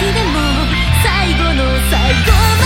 でも最後の最後